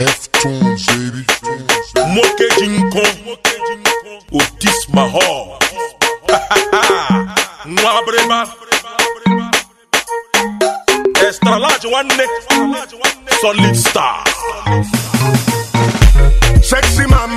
F-Tunes, baby. Moke Jinko, oh, Otis Mahal, Nwabrema, Extra large one neck, solid star. Sexy mama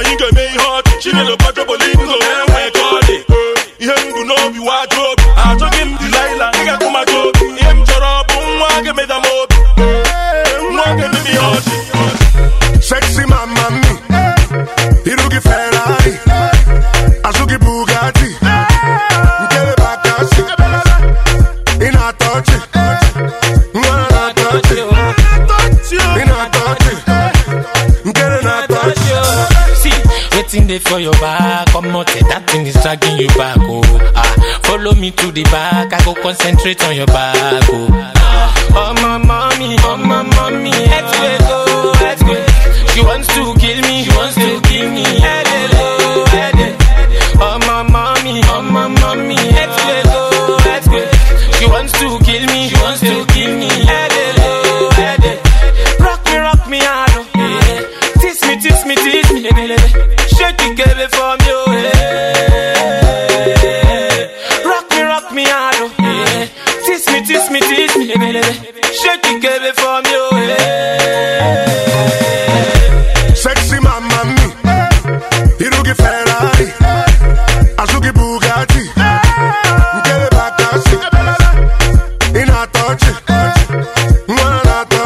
eh. Anyị ga-eme ihe ọchị, Chinelo Bajo Bolingo enwe ka waiting there for your back. Come out, eh, that thing is dragging you back. Oh, ah, follow me to the back. I go concentrate on your back. Oh, ah, oh my mommy, oh my mommy, let's go, let's. She wants to kill me, she wants to kill me. Hello, hello. Oh my mommy, oh my mommy, let's go, let's. She wants to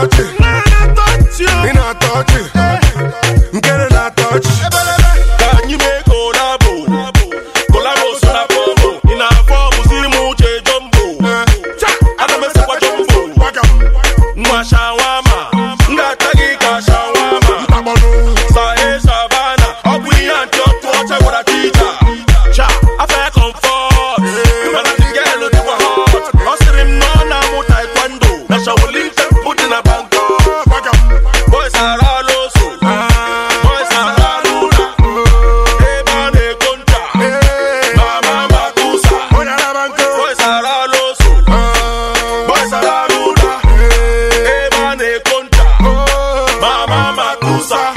touch it. Ina touch it. Nkele na touch. Ka anyị mee kolabo, kolabo so na combo, ị na-afọ mụziri m uche jumbo. Cha, ana m esekwa jumbo. Nwa shawama, m ga-ata gị ka shawama. Sahe Savana, ọ bụ ihe ntị ọkụ ọcha gwara tija. Cha, afọ ya comfort, mana the girl dịkwa hot. Ọ sịrị m na ọ na-amụ taekwondo, na Shaolin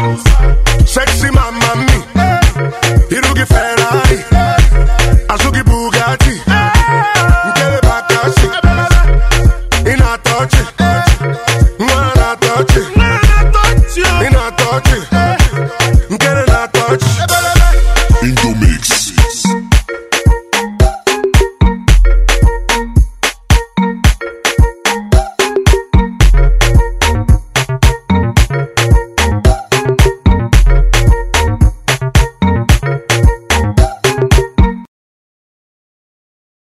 mama